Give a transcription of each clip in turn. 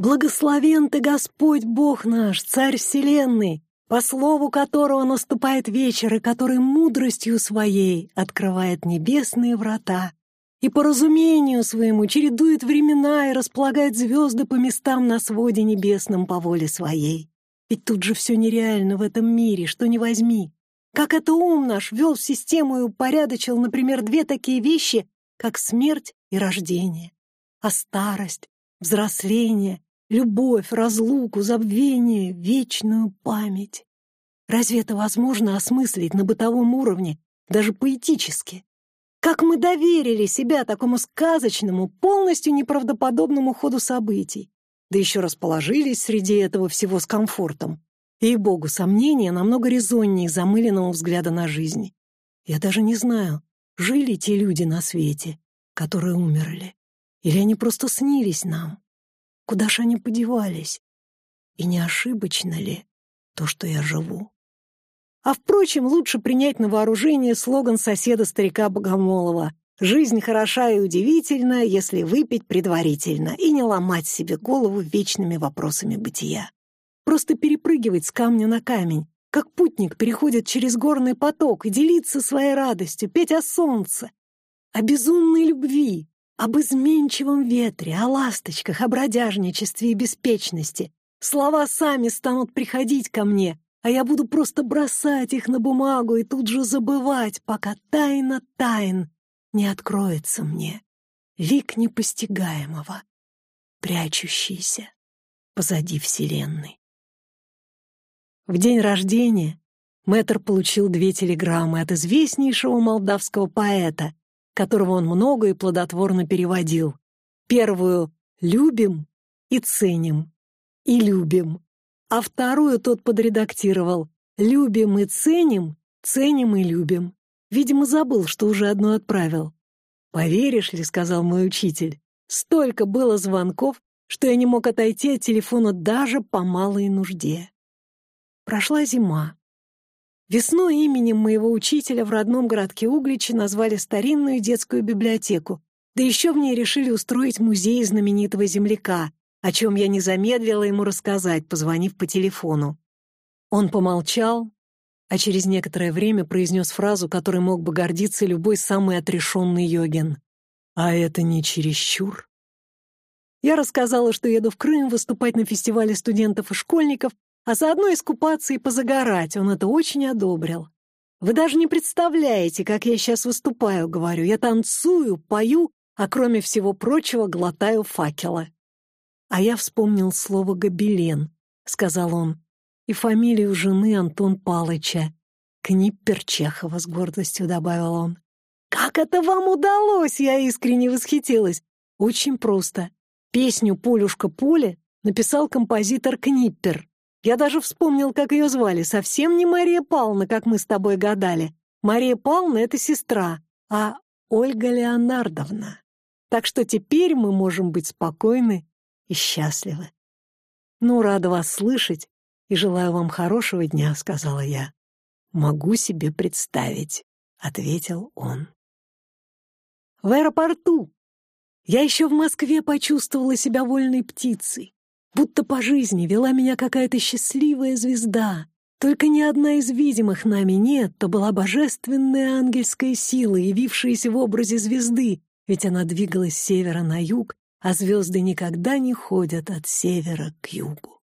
Благословен ты, Господь Бог наш, Царь Вселенной, по слову которого наступает вечер и который мудростью своей открывает небесные врата и по разумению своему чередует времена и располагает звезды по местам на своде небесном по воле своей. Ведь тут же все нереально в этом мире, что не возьми. Как это ум наш ввел в систему и упорядочил, например, две такие вещи, как смерть и рождение, а старость, взросление, любовь, разлуку, забвение, вечную память. Разве это возможно осмыслить на бытовом уровне, даже поэтически? Как мы доверили себя такому сказочному, полностью неправдоподобному ходу событий, да еще расположились среди этого всего с комфортом. И, богу, сомнения намного резоннее замыленного взгляда на жизнь. Я даже не знаю, жили те люди на свете, которые умерли, или они просто снились нам. Куда же они подевались? И не ошибочно ли то, что я живу? А, впрочем, лучше принять на вооружение слоган соседа-старика Богомолова «Жизнь хороша и удивительна, если выпить предварительно и не ломать себе голову вечными вопросами бытия. Просто перепрыгивать с камня на камень, как путник переходит через горный поток и делиться своей радостью, петь о солнце, о безумной любви, об изменчивом ветре, о ласточках, о бродяжничестве и беспечности. Слова сами станут приходить ко мне, а я буду просто бросать их на бумагу и тут же забывать, пока тайна тайн не откроется мне. Лик непостигаемого, прячущийся позади Вселенной. В день рождения Мэтр получил две телеграммы от известнейшего молдавского поэта, которого он много и плодотворно переводил. Первую «любим» и «ценим» и «любим», а вторую тот подредактировал «Любим и ценим, ценим и любим». Видимо, забыл, что уже одну отправил. «Поверишь ли, — сказал мой учитель, — столько было звонков, что я не мог отойти от телефона даже по малой нужде». Прошла зима. Весной именем моего учителя в родном городке Угличи назвали старинную детскую библиотеку, да еще в ней решили устроить музей знаменитого земляка, о чем я не замедлила ему рассказать, позвонив по телефону. Он помолчал, а через некоторое время произнес фразу, которой мог бы гордиться любой самый отрешенный йогин. «А это не чересчур?» Я рассказала, что еду в Крым выступать на фестивале студентов и школьников, а заодно искупаться и позагорать. Он это очень одобрил. «Вы даже не представляете, как я сейчас выступаю», — говорю. «Я танцую, пою, а кроме всего прочего глотаю факела». «А я вспомнил слово «гобелен», — сказал он, «и фамилию жены Антон Палыча. Книппер Чехова», — с гордостью добавил он. «Как это вам удалось?» — я искренне восхитилась. «Очень просто. Песню «Полюшка поле» написал композитор Книппер. Я даже вспомнил, как ее звали. Совсем не Мария Павловна, как мы с тобой гадали. Мария Павловна — это сестра, а Ольга Леонардовна. Так что теперь мы можем быть спокойны и счастливы. «Ну, рада вас слышать и желаю вам хорошего дня», — сказала я. «Могу себе представить», — ответил он. В аэропорту я еще в Москве почувствовала себя вольной птицей, будто по жизни вела меня какая-то счастливая звезда. Только ни одна из видимых нами нет, то была божественная ангельская сила, явившаяся в образе звезды, ведь она двигалась с севера на юг, а звезды никогда не ходят от севера к югу.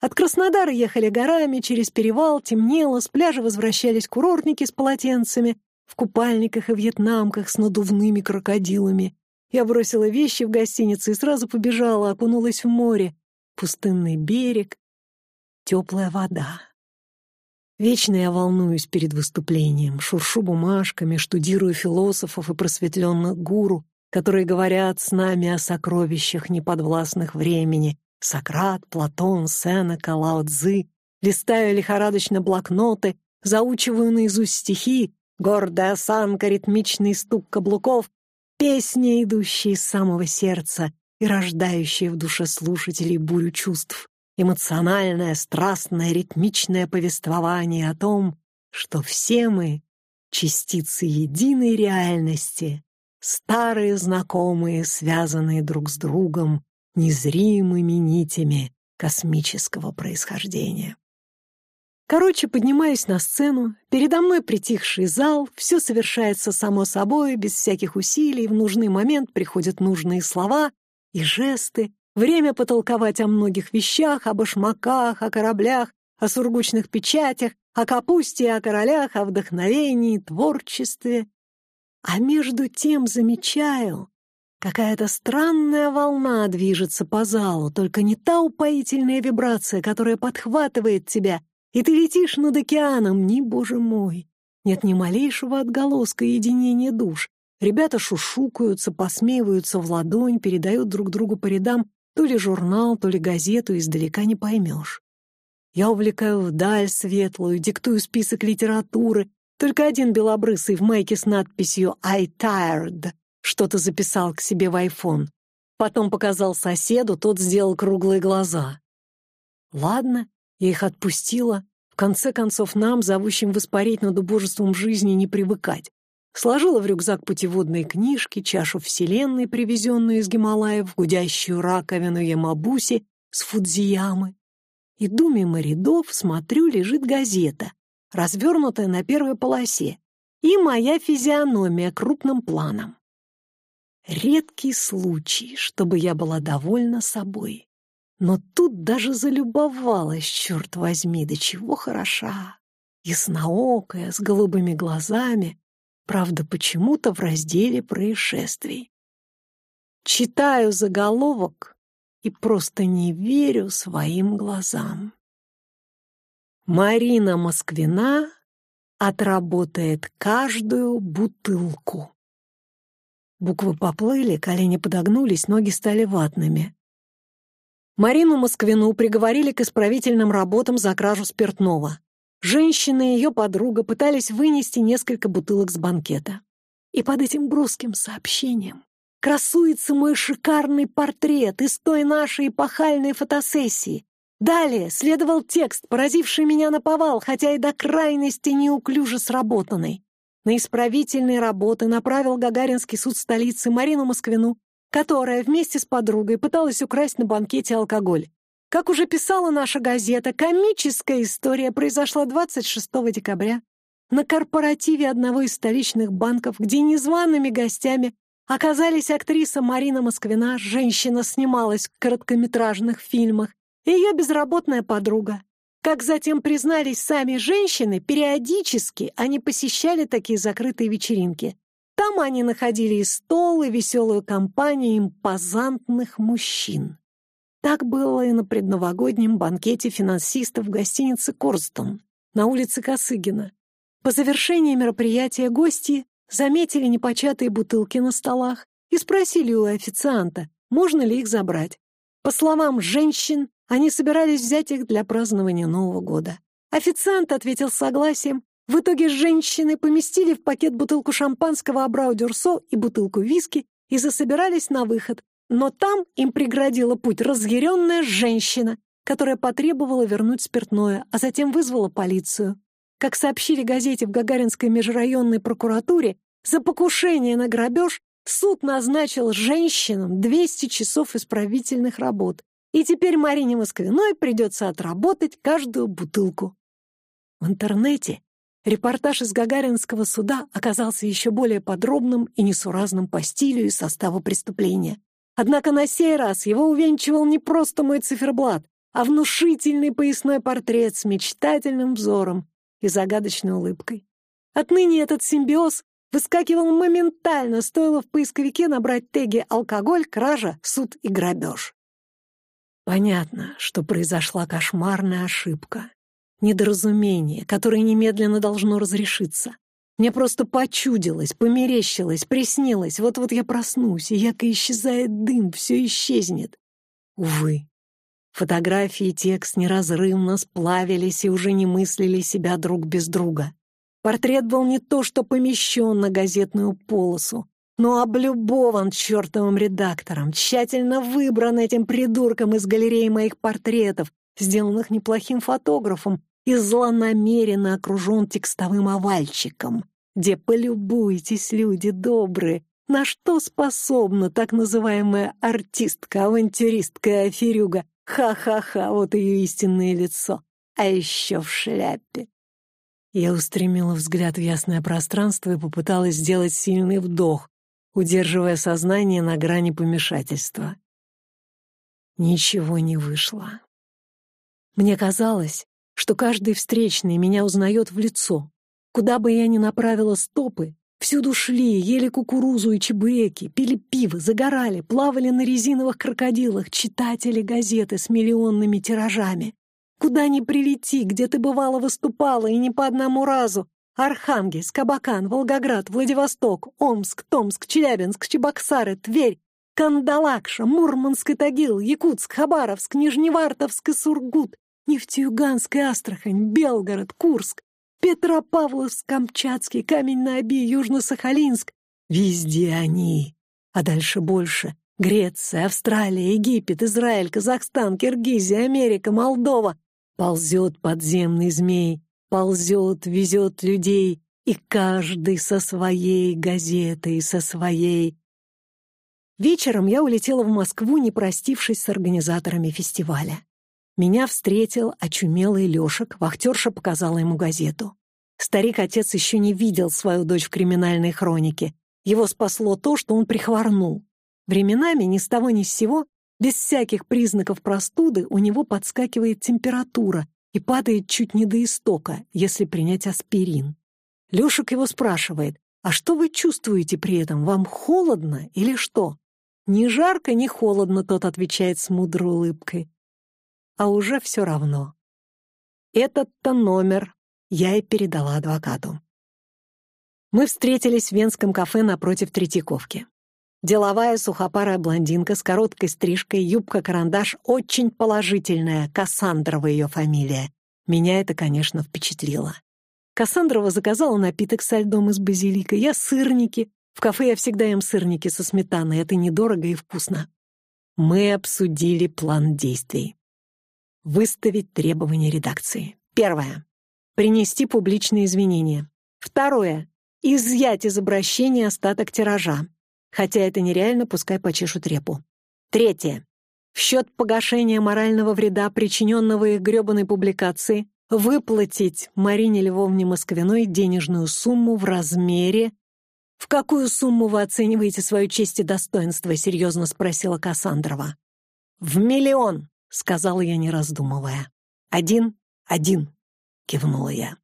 От Краснодара ехали горами, через перевал темнело, с пляжа возвращались курортники с полотенцами, в купальниках и вьетнамках с надувными крокодилами. Я бросила вещи в гостинице и сразу побежала, окунулась в море. Пустынный берег, теплая вода. Вечно я волнуюсь перед выступлением, шуршу бумажками, штудирую философов и просветленных гуру, которые говорят с нами о сокровищах неподвластных времени. Сократ, Платон, Сенека, Лао Цзы. Листаю лихорадочно блокноты, заучиваю наизусть стихи, гордая осанка, ритмичный стук каблуков, песни, идущие из самого сердца и рождающие в душе слушателей бурю чувств, эмоциональное, страстное, ритмичное повествование о том, что все мы — частицы единой реальности, старые знакомые, связанные друг с другом незримыми нитями космического происхождения. Короче, поднимаюсь на сцену, передо мной притихший зал, все совершается само собой, без всяких усилий, в нужный момент приходят нужные слова и жесты, время потолковать о многих вещах, о башмаках, о кораблях, о сургучных печатях, о капусте, о королях, о вдохновении, творчестве. А между тем замечаю, какая-то странная волна движется по залу, только не та упоительная вибрация, которая подхватывает тебя — и ты летишь над океаном, ни, боже мой. Нет ни малейшего отголоска единения душ. Ребята шушукаются, посмеиваются в ладонь, передают друг другу по рядам то ли журнал, то ли газету, издалека не поймешь. Я увлекаю вдаль светлую, диктую список литературы. Только один белобрысый в майке с надписью «I tired» что-то записал к себе в айфон. Потом показал соседу, тот сделал круглые глаза. Ладно, я их отпустила. В конце концов, нам, зовущим воспарить над убожеством жизни, не привыкать. Сложила в рюкзак путеводные книжки, чашу вселенной, привезенную из Гималаев, гудящую раковину Ямабуси с Фудзиямы. Иду мимо рядов, смотрю, лежит газета, развернутая на первой полосе, и моя физиономия крупным планом. Редкий случай, чтобы я была довольна собой. Но тут даже залюбовалась, черт возьми, до чего хороша. Ясноокая, с голубыми глазами, правда, почему-то в разделе происшествий. Читаю заголовок и просто не верю своим глазам. Марина Москвина отработает каждую бутылку. Буквы поплыли, колени подогнулись, ноги стали ватными. Марину Москвину приговорили к исправительным работам за кражу спиртного. Женщина и ее подруга пытались вынести несколько бутылок с банкета. И под этим броским сообщением красуется мой шикарный портрет из той нашей эпохальной фотосессии. Далее следовал текст, поразивший меня на повал, хотя и до крайности неуклюже сработанный. На исправительные работы направил Гагаринский суд столицы Марину Москвину которая вместе с подругой пыталась украсть на банкете алкоголь. Как уже писала наша газета, комическая история произошла 26 декабря на корпоративе одного из столичных банков, где незваными гостями оказались актриса Марина Москвина, женщина снималась в короткометражных фильмах, и ее безработная подруга. Как затем признались сами женщины, периодически они посещали такие закрытые вечеринки. Там они находили и стол, и веселую компанию импозантных мужчин. Так было и на предновогоднем банкете финансистов в гостинице «Корстон» на улице Косыгина. По завершении мероприятия гости заметили непочатые бутылки на столах и спросили у официанта, можно ли их забрать. По словам женщин, они собирались взять их для празднования Нового года. Официант ответил согласием в итоге женщины поместили в пакет бутылку шампанского Абрау-Дюрсо и бутылку виски и засобирались на выход. Но там им преградила путь разъяренная женщина, которая потребовала вернуть спиртное, а затем вызвала полицию. Как сообщили газете в Гагаринской межрайонной прокуратуре, за покушение на грабеж суд назначил женщинам 200 часов исправительных работ. И теперь Марине Москвиной придется отработать каждую бутылку. В интернете Репортаж из Гагаринского суда оказался еще более подробным и несуразным по стилю и составу преступления. Однако на сей раз его увенчивал не просто мой циферблат, а внушительный поясной портрет с мечтательным взором и загадочной улыбкой. Отныне этот симбиоз выскакивал моментально, стоило в поисковике набрать теги «алкоголь», «кража», «суд» и «грабеж». Понятно, что произошла кошмарная ошибка недоразумение, которое немедленно должно разрешиться. Мне просто почудилось, померещилось, приснилось. Вот-вот я проснусь, и яко исчезает дым, все исчезнет. Увы, фотографии и текст неразрывно сплавились и уже не мыслили себя друг без друга. Портрет был не то что помещен на газетную полосу, но облюбован чертовым редактором, тщательно выбран этим придурком из галереи моих портретов, сделанных неплохим фотографом, и злонамеренно окружен текстовым овальчиком, где полюбуйтесь, люди добрые, На что способна так называемая артистка, авантюристка аферюга? Ха-ха-ха, вот ее истинное лицо. А еще в шляпе. Я устремила взгляд в ясное пространство и попыталась сделать сильный вдох, удерживая сознание на грани помешательства. Ничего не вышло. Мне казалось, что каждый встречный меня узнает в лицо. Куда бы я ни направила стопы, всюду шли, ели кукурузу и чебуреки, пили пиво, загорали, плавали на резиновых крокодилах, читатели газеты с миллионными тиражами. Куда ни прилети, где ты бывало выступала, и не по одному разу. Архангельск, Абакан, Волгоград, Владивосток, Омск, Томск, Челябинск, Чебоксары, Тверь, Кандалакша, Мурманск и Тагил, Якутск, Хабаровск, Нижневартовск и Сургут, Нефтеюганск и Астрахань, Белгород, Курск, Петропавловск, Камчатский, Камень на Оби, Южно-Сахалинск. Везде они. А дальше больше. Греция, Австралия, Египет, Израиль, Казахстан, Киргизия, Америка, Молдова. Ползет подземный змей, ползет, везет людей, и каждый со своей газетой, со своей. Вечером я улетела в Москву, не простившись с организаторами фестиваля. Меня встретил очумелый Лешек, вахтерша показала ему газету. Старик-отец еще не видел свою дочь в криминальной хронике. Его спасло то, что он прихворнул. Временами ни с того ни с сего, без всяких признаков простуды, у него подскакивает температура и падает чуть не до истока, если принять аспирин. Лешек его спрашивает, «А что вы чувствуете при этом? Вам холодно или что?» «Ни жарко, ни холодно», — тот отвечает с мудрой улыбкой а уже все равно. Этот-то номер я и передала адвокату. Мы встретились в венском кафе напротив Третьяковки. Деловая сухопарая блондинка с короткой стрижкой, юбка-карандаш очень положительная, Кассандрова ее фамилия. Меня это, конечно, впечатлило. Кассандрова заказала напиток со льдом из базилика, я сырники. В кафе я всегда ем сырники со сметаной, это недорого и вкусно. Мы обсудили план действий. Выставить требования редакции. Первое. Принести публичные извинения. Второе. Изъять из обращения остаток тиража. Хотя это нереально, пускай почешут репу. Третье. В счет погашения морального вреда, причиненного их гребаной публикации, выплатить Марине Львовне Москвиной денежную сумму в размере... «В какую сумму вы оцениваете свою честь и достоинство?» — серьезно спросила Кассандрова. «В миллион!» — сказала я, не раздумывая. «Один, один», — кивнула я.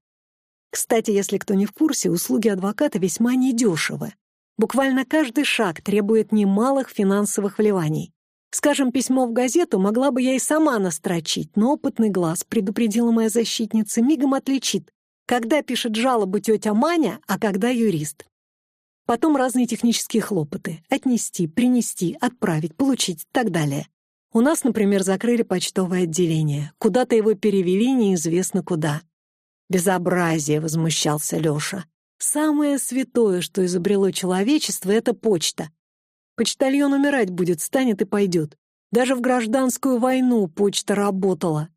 Кстати, если кто не в курсе, услуги адвоката весьма недешевы. Буквально каждый шаг требует немалых финансовых вливаний. Скажем, письмо в газету могла бы я и сама настрочить, но опытный глаз, предупредила моя защитница, мигом отличит, когда пишет жалобу тетя Маня, а когда юрист. Потом разные технические хлопоты. Отнести, принести, отправить, получить и так далее. У нас, например, закрыли почтовое отделение. Куда-то его перевели неизвестно куда. «Безобразие!» — возмущался Леша. «Самое святое, что изобрело человечество, — это почта. Почтальон умирать будет, станет и пойдет. Даже в гражданскую войну почта работала.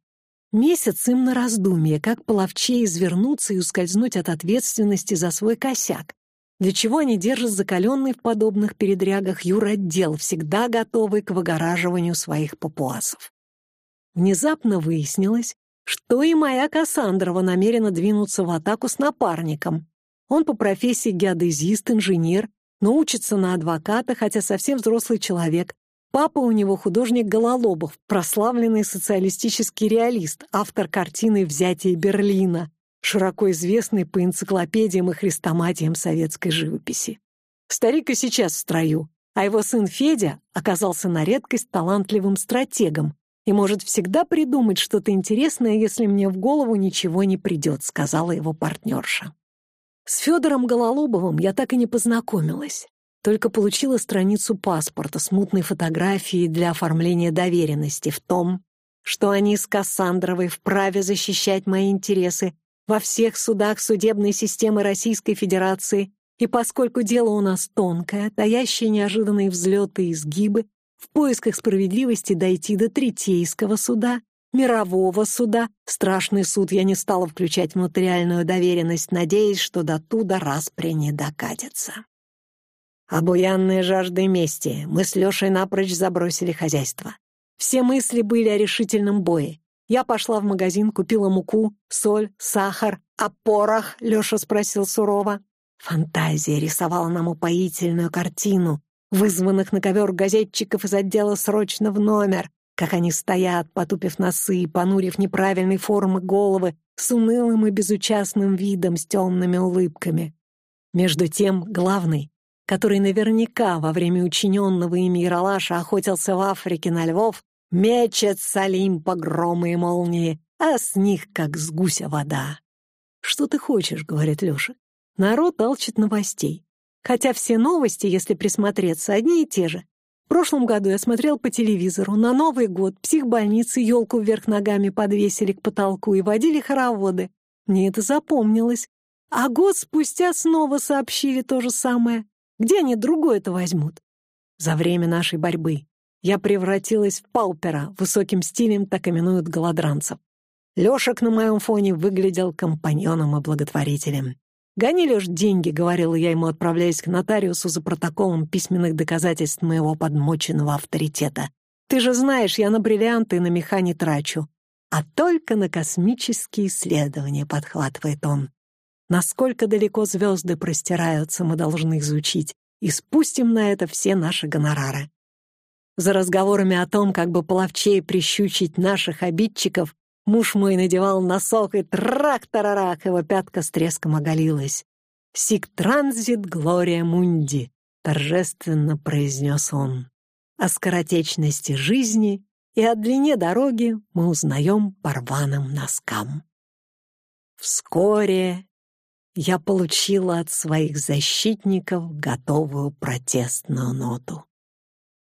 Месяц им на раздумье, как половче извернуться и ускользнуть от ответственности за свой косяк для чего они держат закаленный в подобных передрягах юротдел, всегда готовый к выгораживанию своих папуасов. Внезапно выяснилось, что и моя Кассандрова намерена двинуться в атаку с напарником. Он по профессии геодезист, инженер, но учится на адвоката, хотя совсем взрослый человек. Папа у него художник Гололобов, прославленный социалистический реалист, автор картины «Взятие Берлина», широко известный по энциклопедиям и хрестоматиям советской живописи. Старик и сейчас в строю, а его сын Федя оказался на редкость талантливым стратегом и может всегда придумать что-то интересное, если мне в голову ничего не придет, сказала его партнерша. С Федором Гололобовым я так и не познакомилась, только получила страницу паспорта с мутной фотографией для оформления доверенности в том, что они с Кассандровой вправе защищать мои интересы во всех судах судебной системы Российской Федерации, и поскольку дело у нас тонкое, таящее неожиданные взлеты и изгибы, в поисках справедливости дойти до Третейского суда, мирового суда, страшный суд я не стала включать в нотариальную доверенность, надеясь, что до туда распри не докатится. Обуянные жаждой мести, мы с Лешей напрочь забросили хозяйство. Все мысли были о решительном бое. Я пошла в магазин, купила муку, соль, сахар. «А порох?» — Леша спросил сурово. Фантазия рисовала нам упоительную картину, вызванных на ковер газетчиков из отдела «Срочно в номер», как они стоят, потупив носы, понурив неправильной формы головы, с унылым и безучастным видом, с темными улыбками. Между тем, главный, который наверняка во время учиненного ими Иралаша охотился в Африке на львов, мечет Салим погромы и молнии, а с них как с гуся вода. «Что ты хочешь?» — говорит Леша. Народ алчит новостей. Хотя все новости, если присмотреться, одни и те же. В прошлом году я смотрел по телевизору. На Новый год психбольницы елку вверх ногами подвесили к потолку и водили хороводы. Мне это запомнилось. А год спустя снова сообщили то же самое. Где они другое-то возьмут? За время нашей борьбы я превратилась в паупера, высоким стилем так именуют голодранцев. Лешек на моем фоне выглядел компаньоном и благотворителем. «Гони, Леш, деньги», — говорила я ему, отправляясь к нотариусу за протоколом письменных доказательств моего подмоченного авторитета. «Ты же знаешь, я на бриллианты и на меха не трачу, а только на космические исследования», — подхватывает он. Насколько далеко звезды простираются, мы должны изучить, и спустим на это все наши гонорары. За разговорами о том, как бы половчей прищучить наших обидчиков, муж мой надевал носок, и трак-тарарак, его пятка с треском оголилась. «Сик транзит глория мунди», — торжественно произнес он. О скоротечности жизни и о длине дороги мы узнаем по рваным носкам. Вскоре я получила от своих защитников готовую протестную ноту.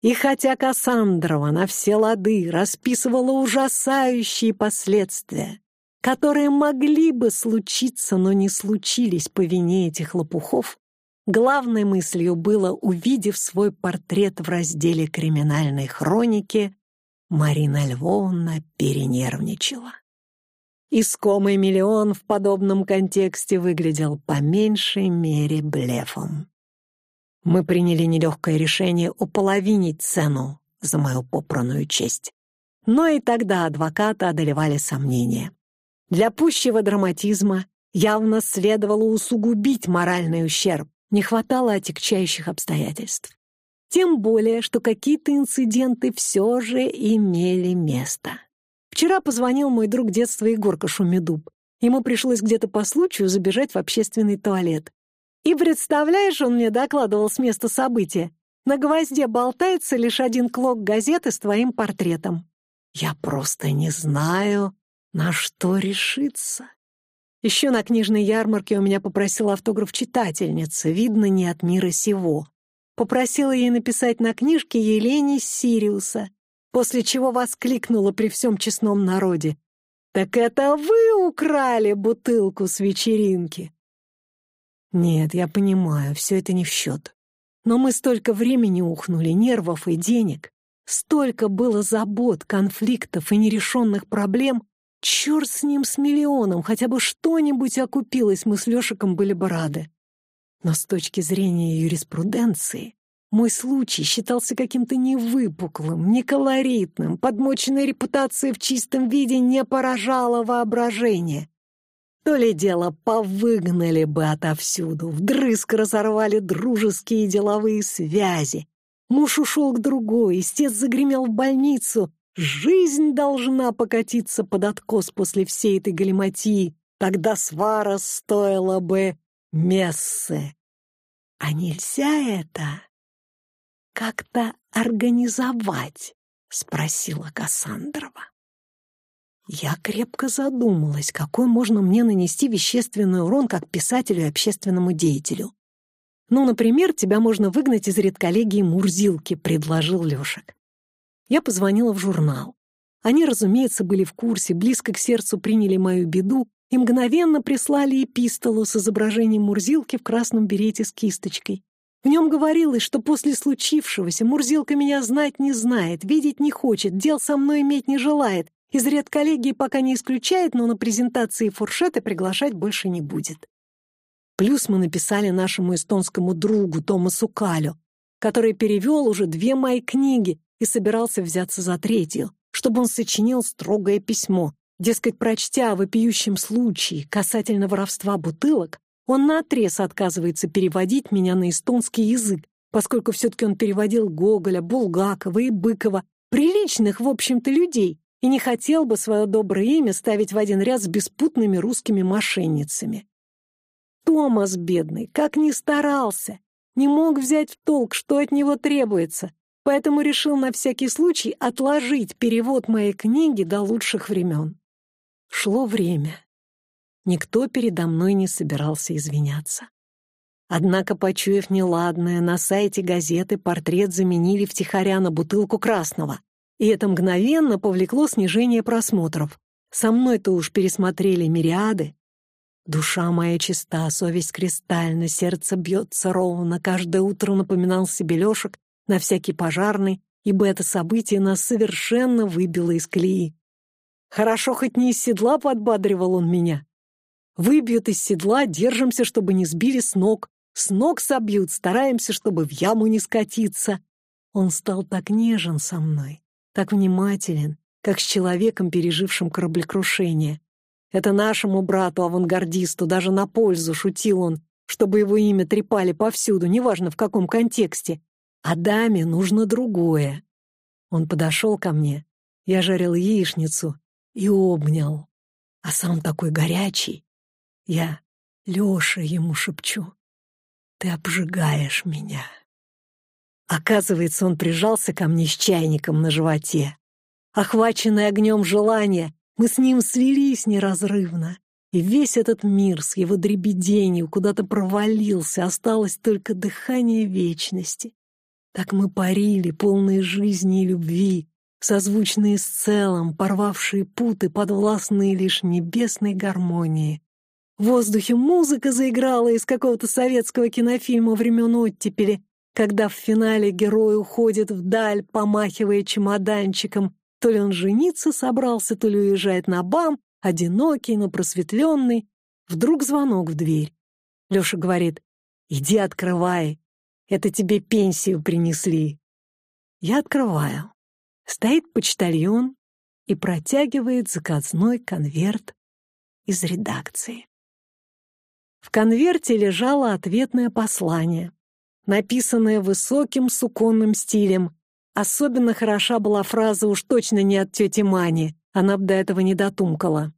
И хотя Кассандрова на все лады расписывала ужасающие последствия, которые могли бы случиться, но не случились по вине этих лопухов, главной мыслью было, увидев свой портрет в разделе криминальной хроники, Марина Львовна перенервничала. Искомый миллион в подобном контексте выглядел по меньшей мере блефом. Мы приняли нелегкое решение уполовинить цену за мою попранную честь. Но и тогда адвоката одолевали сомнения. Для пущего драматизма явно следовало усугубить моральный ущерб, не хватало отягчающих обстоятельств. Тем более, что какие-то инциденты все же имели место. Вчера позвонил мой друг детства Егорка Шумедуб. Ему пришлось где-то по случаю забежать в общественный туалет. И представляешь, он мне докладывал с места события, на гвозде болтается лишь один клок газеты с твоим портретом. Я просто не знаю, на что решиться. Еще на книжной ярмарке у меня попросила автограф читательница, видно, не от мира сего. Попросила ей написать на книжке Елене Сириуса после чего воскликнула при всем честном народе. «Так это вы украли бутылку с вечеринки!» Нет, я понимаю, все это не в счет. Но мы столько времени ухнули, нервов и денег. Столько было забот, конфликтов и нерешенных проблем. Черт с ним, с миллионом, хотя бы что-нибудь окупилось, мы с Лешиком были бы рады. Но с точки зрения юриспруденции, мой случай считался каким-то невыпуклым, неколоритным, подмоченная репутация в чистом виде не поражала воображение. То ли дело повыгнали бы отовсюду, вдрызг разорвали дружеские деловые связи. Муж ушел к другой, истец загремел в больницу. Жизнь должна покатиться под откос после всей этой галиматии. Тогда свара стоила бы мессы. А нельзя это как-то организовать?» — спросила Кассандрова. Я крепко задумалась, какой можно мне нанести вещественный урон как писателю и общественному деятелю. «Ну, например, тебя можно выгнать из редколлегии Мурзилки», — предложил Лешек. Я позвонила в журнал. Они, разумеется, были в курсе, близко к сердцу приняли мою беду и мгновенно прислали эпистолу с изображением Мурзилки в красном берете с кисточкой. В нем говорилось, что после случившегося Мурзилка меня знать не знает, видеть не хочет, дел со мной иметь не желает, из редколлегии пока не исключает, но на презентации фуршеты приглашать больше не будет. Плюс мы написали нашему эстонскому другу Томасу Калю, который перевел уже две мои книги и собирался взяться за третью, чтобы он сочинил строгое письмо. Дескать, прочтя о вопиющем случае касательно воровства бутылок, он наотрез отказывается переводить меня на эстонский язык, поскольку все-таки он переводил Гоголя, Булгакова и Быкова, приличных, в общем-то, людей, и не хотел бы свое доброе имя ставить в один ряд с беспутными русскими мошенницами. Томас, бедный, как ни старался, не мог взять в толк, что от него требуется, поэтому решил на всякий случай отложить перевод моей книги до лучших времен. Шло время. Никто передо мной не собирался извиняться. Однако, почуяв неладное, на сайте газеты портрет заменили втихаря на бутылку красного. И это мгновенно повлекло снижение просмотров. Со мной-то уж пересмотрели мириады. Душа моя чиста, совесть кристальна, сердце бьется ровно. Каждое утро напоминал себе Лешек на всякий пожарный, ибо это событие нас совершенно выбило из колеи. Хорошо хоть не из седла подбадривал он меня. Выбьют из седла, держимся, чтобы не сбили с ног. С ног собьют, стараемся, чтобы в яму не скатиться. Он стал так нежен со мной, так внимателен, как с человеком, пережившим кораблекрушение. Это нашему брату-авангардисту даже на пользу шутил он, чтобы его имя трепали повсюду, неважно в каком контексте. А даме нужно другое. Он подошел ко мне, я жарил яичницу и обнял. А сам такой горячий. Я Леша ему шепчу. Ты обжигаешь меня. Оказывается, он прижался ко мне с чайником на животе. Охваченный огнем желания, мы с ним слились неразрывно. И весь этот мир с его дребеденью куда-то провалился, осталось только дыхание вечности. Так мы парили, полные жизни и любви, созвучные с целым, порвавшие путы, подвластные лишь небесной гармонии. В воздухе музыка заиграла из какого-то советского кинофильма времен оттепели, когда в финале герой уходит вдаль, помахивая чемоданчиком. То ли он жениться собрался, то ли уезжает на бам, одинокий, но просветленный. Вдруг звонок в дверь. Леша говорит, «Иди открывай, это тебе пенсию принесли». Я открываю. Стоит почтальон и протягивает заказной конверт из редакции. В конверте лежало ответное послание, написанное высоким суконным стилем. Особенно хороша была фраза уж точно не от тети Мани, она бы до этого не дотумкала.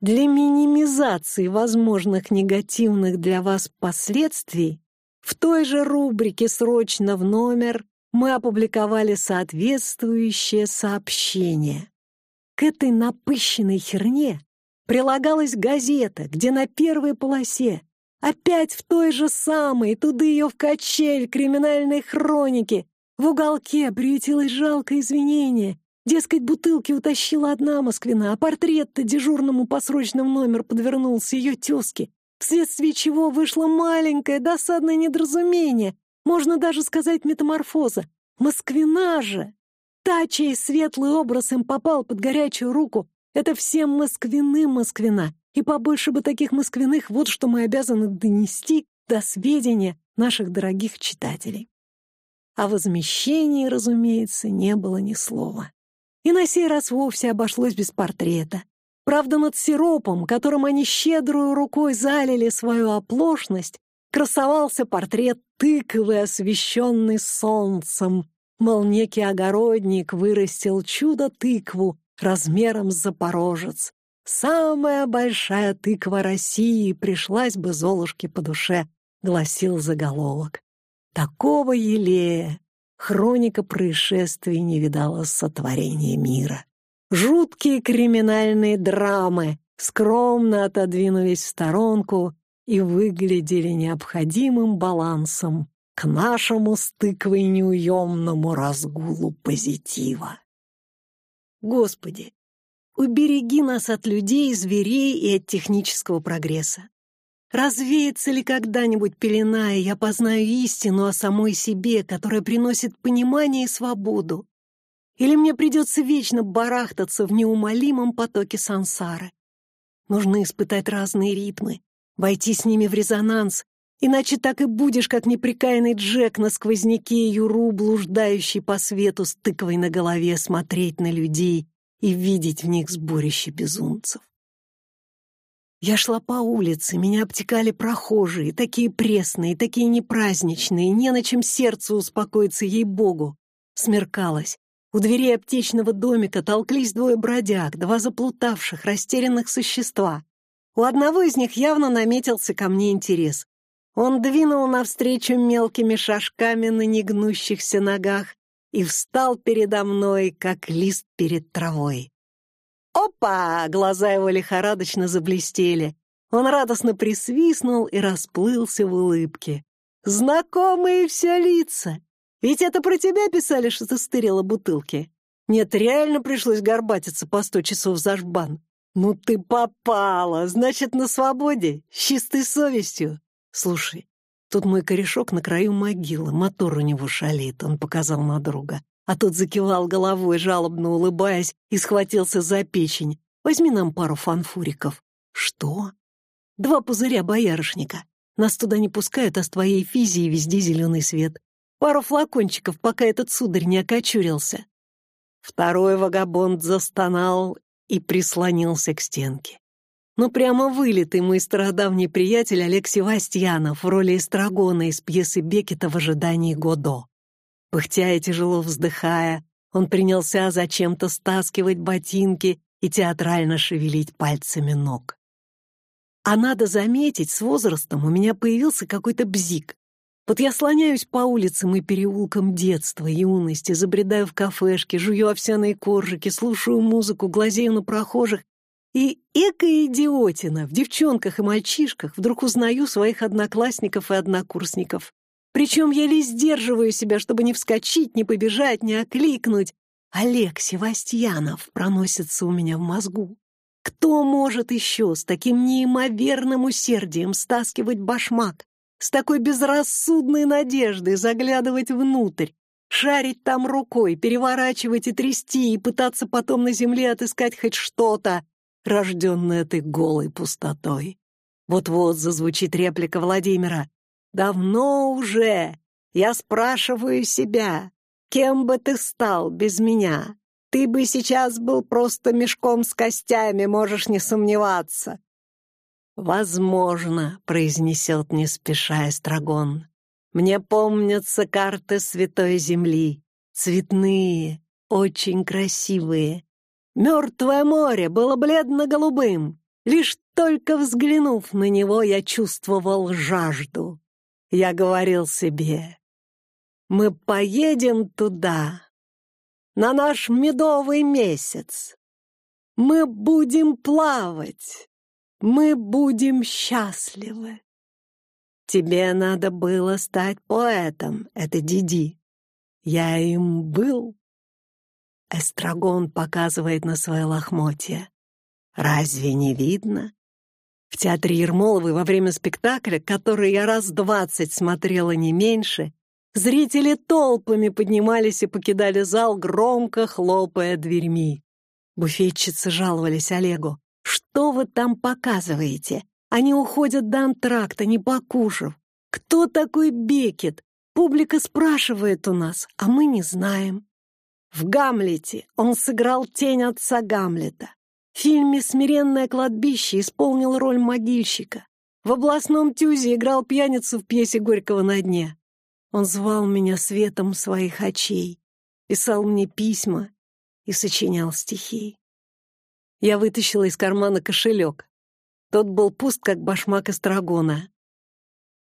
Для минимизации возможных негативных для вас последствий в той же рубрике «Срочно в номер» мы опубликовали соответствующее сообщение. К этой напыщенной херне прилагалась газета, где на первой полосе опять в той же самой, туда ее в качель криминальной хроники, в уголке приютилось жалкое извинение. Дескать, бутылки утащила одна москвина, а портрет-то дежурному по срочному номер подвернулся ее тезке, вследствие чего вышло маленькое досадное недоразумение, можно даже сказать метаморфоза. Москвина же! Та, чей светлый образ им попал под горячую руку, это все москвины москвина, и побольше бы таких москвиных, вот что мы обязаны донести до сведения наших дорогих читателей. О возмещении, разумеется, не было ни слова. И на сей раз вовсе обошлось без портрета. Правда, над сиропом, которым они щедрую рукой залили свою оплошность, красовался портрет тыквы, освещенный солнцем. Мол, некий огородник вырастил чудо-тыкву, размером с Запорожец. Самая большая тыква России пришлась бы Золушке по душе, гласил заголовок. Такого елея хроника происшествий не видала сотворения мира. Жуткие криминальные драмы скромно отодвинулись в сторонку и выглядели необходимым балансом к нашему с тыквой неуемному разгулу позитива. Господи, убереги нас от людей, зверей и от технического прогресса. Развеется ли когда-нибудь пелена, и я познаю истину о самой себе, которая приносит понимание и свободу? Или мне придется вечно барахтаться в неумолимом потоке сансары? Нужно испытать разные ритмы, войти с ними в резонанс, иначе так и будешь, как неприкаянный Джек на сквозняке Юру, блуждающий по свету с тыквой на голове, смотреть на людей и видеть в них сборище безумцев. Я шла по улице, меня обтекали прохожие, такие пресные, такие непраздничные, не на чем сердце успокоиться, ей-богу. Смеркалось. У дверей аптечного домика толклись двое бродяг, два заплутавших, растерянных существа. У одного из них явно наметился ко мне интерес. Он двинул навстречу мелкими шажками на негнущихся ногах и встал передо мной, как лист перед травой. «Опа!» — глаза его лихорадочно заблестели. Он радостно присвистнул и расплылся в улыбке. «Знакомые все лица! Ведь это про тебя писали, что ты стырила бутылки. Нет, реально пришлось горбатиться по сто часов за жбан. Ну ты попала, значит, на свободе, с чистой совестью. Слушай, тут мой корешок на краю могилы, мотор у него шалит, он показал на друга. А тот закивал головой, жалобно улыбаясь, и схватился за печень. Возьми нам пару фанфуриков. Что? Два пузыря боярышника. Нас туда не пускают, а с твоей физией везде зеленый свет. Пару флакончиков, пока этот сударь не окочурился. Второй вагабонд застонал и прислонился к стенке. Ну, прямо вылитый мой стародавний приятель Олег Севастьянов в роли эстрагона из пьесы Бекета в ожидании Годо. Пыхтя и тяжело вздыхая, он принялся зачем-то стаскивать ботинки и театрально шевелить пальцами ног. А надо заметить, с возрастом у меня появился какой-то бзик. Вот я слоняюсь по улицам и переулкам детства, юности, забредаю в кафешки, жую овсяные коржики, слушаю музыку, глазею на прохожих. И эко-идиотина в девчонках и мальчишках вдруг узнаю своих одноклассников и однокурсников. Причем еле сдерживаю себя, чтобы не вскочить, не побежать, не окликнуть. Олег Севастьянов проносится у меня в мозгу. Кто может еще с таким неимоверным усердием стаскивать башмак? с такой безрассудной надеждой заглядывать внутрь, шарить там рукой, переворачивать и трясти, и пытаться потом на земле отыскать хоть что-то, рожденное этой голой пустотой. Вот-вот зазвучит реплика Владимира. «Давно уже я спрашиваю себя, кем бы ты стал без меня? Ты бы сейчас был просто мешком с костями, можешь не сомневаться. «Возможно», — произнесет не спеша Эстрагон. «Мне помнятся карты Святой Земли, цветные, очень красивые. Мертвое море было бледно-голубым. Лишь только взглянув на него, я чувствовал жажду. Я говорил себе, мы поедем туда, на наш медовый месяц. Мы будем плавать, мы будем счастливы. Тебе надо было стать поэтом, это Диди. Я им был. Эстрагон показывает на свои лохмотья. Разве не видно? В театре Ермоловой во время спектакля, который я раз двадцать смотрела не меньше, зрители толпами поднимались и покидали зал, громко хлопая дверьми. Буфетчицы жаловались Олегу. Что вы там показываете? Они уходят до антракта, не покушав. Кто такой Бекет? Публика спрашивает у нас, а мы не знаем. В «Гамлете» он сыграл тень отца Гамлета. В фильме «Смиренное кладбище» исполнил роль могильщика. В областном тюзе играл пьяницу в пьесе Горького на дне. Он звал меня светом своих очей, писал мне письма и сочинял стихи. Я вытащила из кармана кошелек. Тот был пуст, как башмак эстрагона.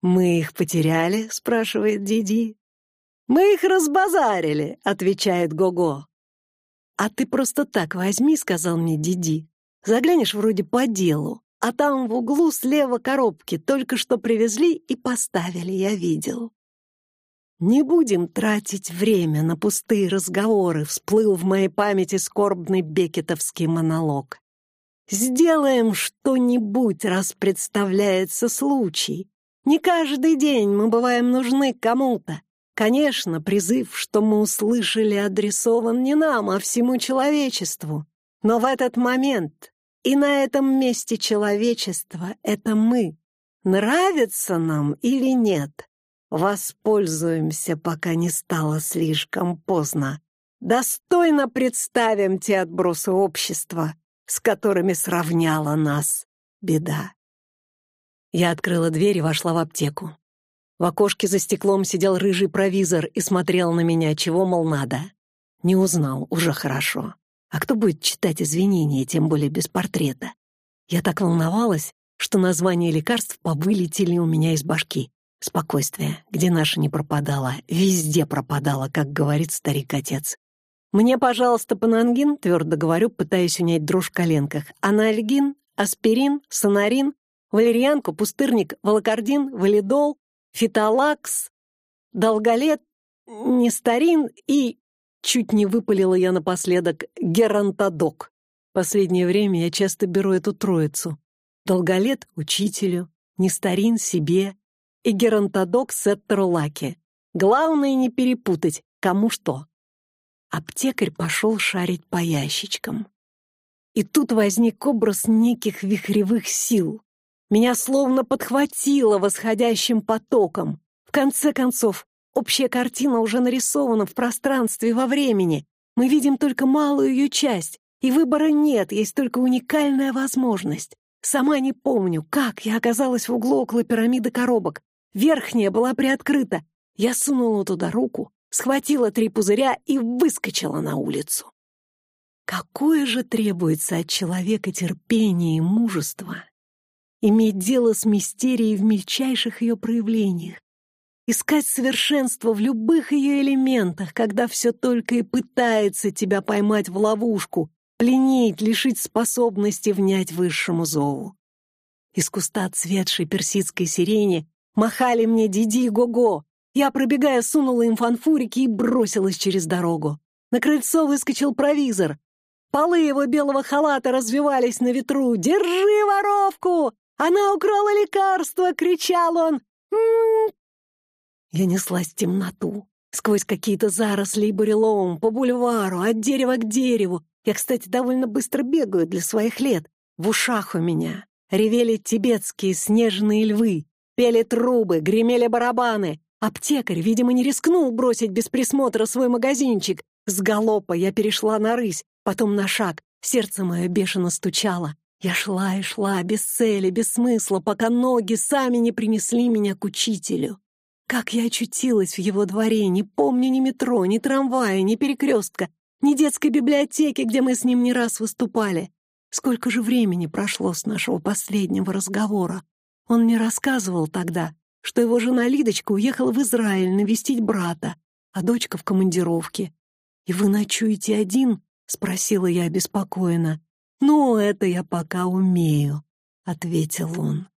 «Мы их потеряли?» — спрашивает Диди. «Мы их разбазарили», — отвечает Гого. «А ты просто так возьми», — сказал мне Диди. «Заглянешь вроде по делу, а там в углу слева коробки только что привезли и поставили, я видел». Не будем тратить время на пустые разговоры, всплыл в моей памяти скорбный бекетовский монолог. Сделаем что-нибудь, раз представляется случай. Не каждый день мы бываем нужны кому-то. Конечно, призыв, что мы услышали, адресован не нам, а всему человечеству. Но в этот момент и на этом месте человечества — это мы, нравится нам или нет. Воспользуемся, пока не стало слишком поздно. Достойно представим те отбросы общества, с которыми сравняла нас беда. Я открыла дверь и вошла в аптеку. В окошке за стеклом сидел рыжий провизор и смотрел на меня, чего, мол, надо. Не узнал, уже хорошо. А кто будет читать извинения, тем более без портрета? Я так волновалась, что названия лекарств повылетели у меня из башки. Спокойствие, где наша не пропадала, везде пропадала, как говорит старик-отец. «Мне, пожалуйста, панангин», — твердо говорю, пытаясь унять дрожь в коленках. «Анальгин, аспирин, сонарин, валерьянку, пустырник, волокордин, валидол, фитолакс, долголет, нестарин и Чуть не выпалила я напоследок геронтодок. Последнее время я часто беру эту троицу. Долголет — учителю, Нестарин — себе и геронтодок — сеттеролаке. Главное не перепутать, кому что. Аптекарь пошел шарить по ящичкам. И тут возник образ неких вихревых сил. Меня словно подхватило восходящим потоком. В конце концов, Общая картина уже нарисована в пространстве во времени. Мы видим только малую ее часть, и выбора нет, есть только уникальная возможность. Сама не помню, как я оказалась в углу около пирамиды коробок. Верхняя была приоткрыта. Я сунула туда руку, схватила три пузыря и выскочила на улицу. Какое же требуется от человека терпение и мужество? Иметь дело с мистерией в мельчайших ее проявлениях, искать совершенство в любых ее элементах, когда все только и пытается тебя поймать в ловушку, пленить, лишить способности внять высшему зову. Из куста цветшей персидской сирени махали мне Диди и Го-Го. Я, пробегая, сунула им фанфурики и бросилась через дорогу. На крыльцо выскочил провизор. Полы его белого халата развивались на ветру. «Держи воровку! Она украла лекарство!» — кричал он. «М -м, я неслась в темноту, сквозь какие-то заросли и бурелом, по бульвару, от дерева к дереву. Я, кстати, довольно быстро бегаю для своих лет. В ушах у меня ревели тибетские снежные львы, пели трубы, гремели барабаны. Аптекарь, видимо, не рискнул бросить без присмотра свой магазинчик. С галопа я перешла на рысь, потом на шаг. Сердце мое бешено стучало. Я шла и шла, без цели, без смысла, пока ноги сами не принесли меня к учителю. Как я очутилась в его дворе, не помню ни метро, ни трамвая, ни перекрестка, ни детской библиотеки, где мы с ним не раз выступали. Сколько же времени прошло с нашего последнего разговора? Он мне рассказывал тогда, что его жена Лидочка уехала в Израиль навестить брата, а дочка в командировке. «И вы ночуете один?» — спросила я обеспокоенно. «Ну, это я пока умею», — ответил он.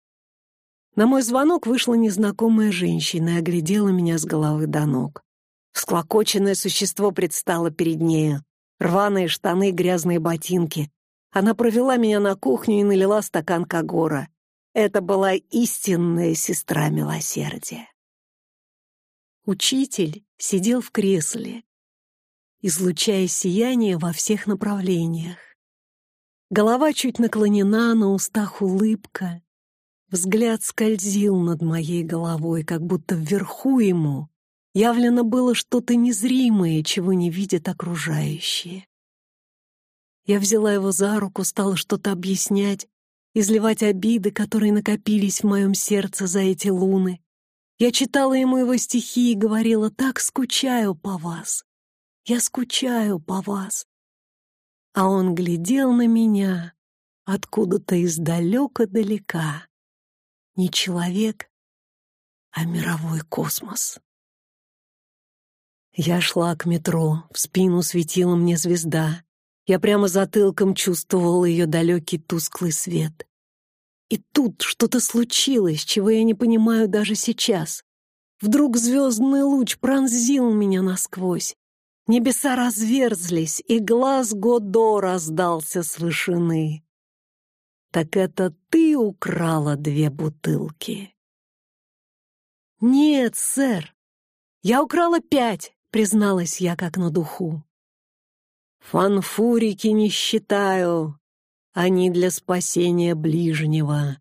На мой звонок вышла незнакомая женщина и оглядела меня с головы до ног. Всклокоченное существо предстало перед нею. Рваные штаны, грязные ботинки. Она провела меня на кухню и налила стакан Кагора. Это была истинная сестра милосердия. Учитель сидел в кресле, излучая сияние во всех направлениях. Голова чуть наклонена, на устах улыбка. Взгляд скользил над моей головой, как будто вверху ему явлено было что-то незримое, чего не видят окружающие. Я взяла его за руку, стала что-то объяснять, изливать обиды, которые накопились в моем сердце за эти луны. Я читала ему его стихи и говорила, так скучаю по вас. Я скучаю по вас. А он глядел на меня откуда-то издалека-далека не человек, а мировой космос. Я шла к метро, в спину светила мне звезда. Я прямо затылком чувствовала ее далекий тусклый свет. И тут что-то случилось, чего я не понимаю даже сейчас. Вдруг звездный луч пронзил меня насквозь. Небеса разверзлись, и глаз Годо раздался с вышины. Так это ты украла две бутылки? Нет, сэр. Я украла пять, призналась я как на духу. Фанфурики не считаю. Они для спасения ближнего.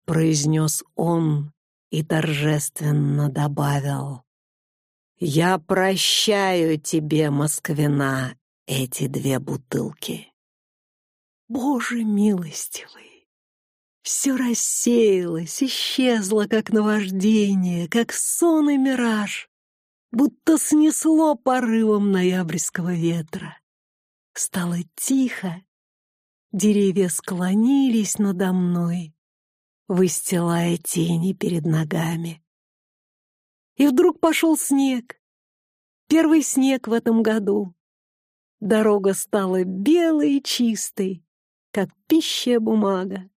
— произнес он и торжественно добавил. «Я прощаю тебе, Москвина, эти две бутылки». Боже милостивый! Все рассеялось, исчезло, как наваждение, как сон и мираж, будто снесло порывом ноябрьского ветра. Стало тихо, деревья склонились надо мной, выстилая тени перед ногами. И вдруг пошел снег. Первый снег в этом году. Дорога стала белой и чистой, как пищая бумага.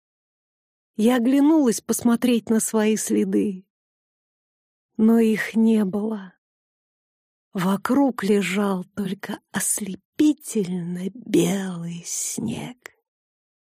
Я оглянулась посмотреть на свои следы, но их не было. Вокруг лежал только ослепительно белый снег.